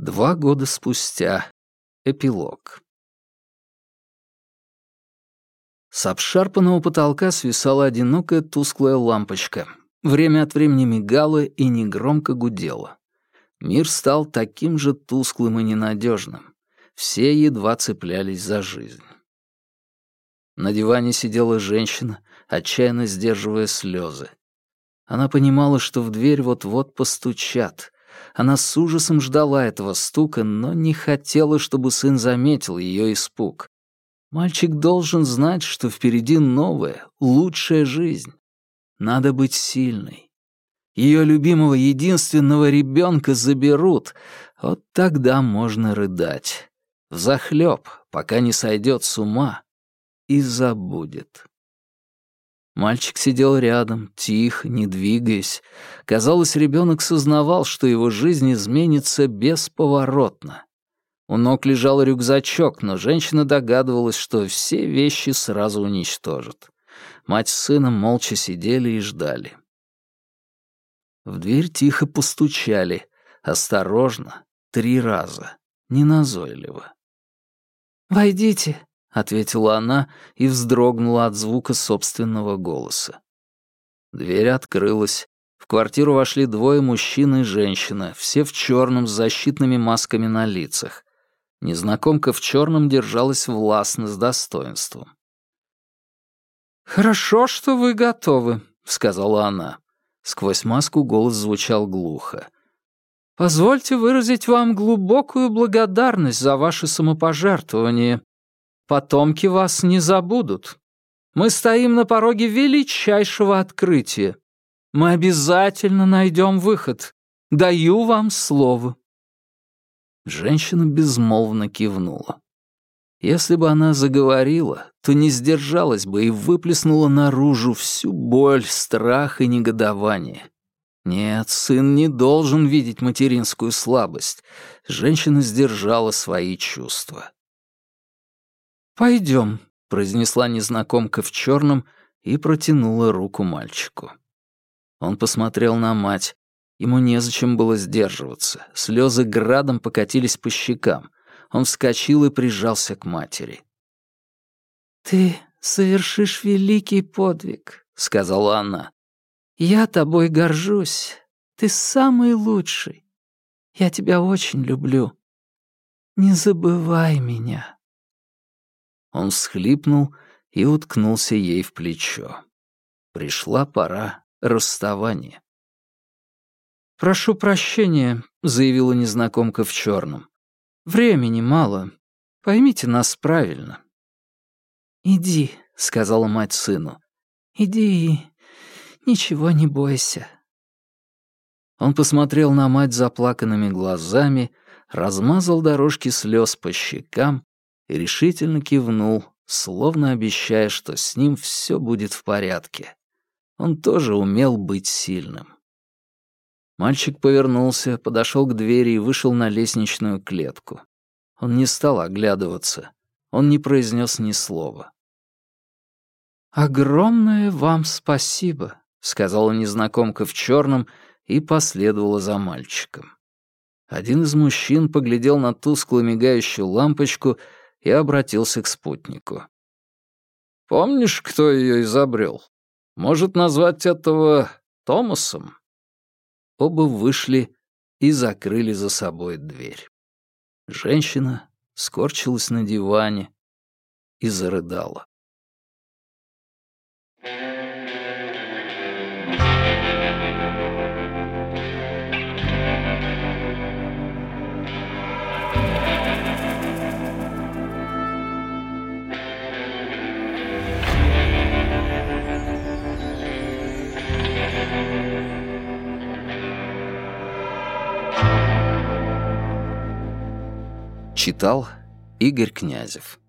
Два года спустя. Эпилог. С обшарпанного потолка свисала одинокая тусклая лампочка. Время от времени мигала и негромко гудела. Мир стал таким же тусклым и ненадежным. Все едва цеплялись за жизнь. На диване сидела женщина, отчаянно сдерживая слезы. Она понимала, что в дверь вот-вот постучат. Она с ужасом ждала этого стука, но не хотела, чтобы сын заметил ее испуг. Мальчик должен знать, что впереди новая, лучшая жизнь. Надо быть сильной. Ее любимого единственного ребенка заберут. Вот тогда можно рыдать. Взахлеб, пока не сойдет с ума и забудет. Мальчик сидел рядом, тихо, не двигаясь. Казалось, ребенок сознавал, что его жизнь изменится бесповоротно. У ног лежал рюкзачок, но женщина догадывалась, что все вещи сразу уничтожат. Мать с сыном молча сидели и ждали. В дверь тихо постучали, осторожно, три раза, неназойливо. «Войдите», — ответила она и вздрогнула от звука собственного голоса. Дверь открылась. В квартиру вошли двое мужчин и женщина, все в черном с защитными масками на лицах. Незнакомка в черном держалась властно с достоинством. «Хорошо, что вы готовы», — сказала она. Сквозь маску голос звучал глухо. «Позвольте выразить вам глубокую благодарность за ваше самопожертвование. Потомки вас не забудут. Мы стоим на пороге величайшего открытия. Мы обязательно найдем выход. Даю вам слово». Женщина безмолвно кивнула. Если бы она заговорила, то не сдержалась бы и выплеснула наружу всю боль, страх и негодование. Нет, сын не должен видеть материнскую слабость. Женщина сдержала свои чувства. «Пойдем», — произнесла незнакомка в черном и протянула руку мальчику. Он посмотрел на мать, Ему незачем было сдерживаться. Слезы градом покатились по щекам. Он вскочил и прижался к матери. «Ты совершишь великий подвиг», — сказала она. «Я тобой горжусь. Ты самый лучший. Я тебя очень люблю. Не забывай меня». Он всхлипнул и уткнулся ей в плечо. Пришла пора расставания. «Прошу прощения», — заявила незнакомка в черном. «Времени мало. Поймите нас правильно». «Иди», — сказала мать сыну. «Иди ничего не бойся». Он посмотрел на мать заплаканными глазами, размазал дорожки слез по щекам и решительно кивнул, словно обещая, что с ним все будет в порядке. Он тоже умел быть сильным. Мальчик повернулся, подошел к двери и вышел на лестничную клетку. Он не стал оглядываться. Он не произнес ни слова. «Огромное вам спасибо», — сказала незнакомка в черном и последовала за мальчиком. Один из мужчин поглядел на тускло мигающую лампочку и обратился к спутнику. «Помнишь, кто ее изобрел? Может назвать этого Томасом?» Оба вышли и закрыли за собой дверь. Женщина скорчилась на диване и зарыдала. Читал Игорь Князев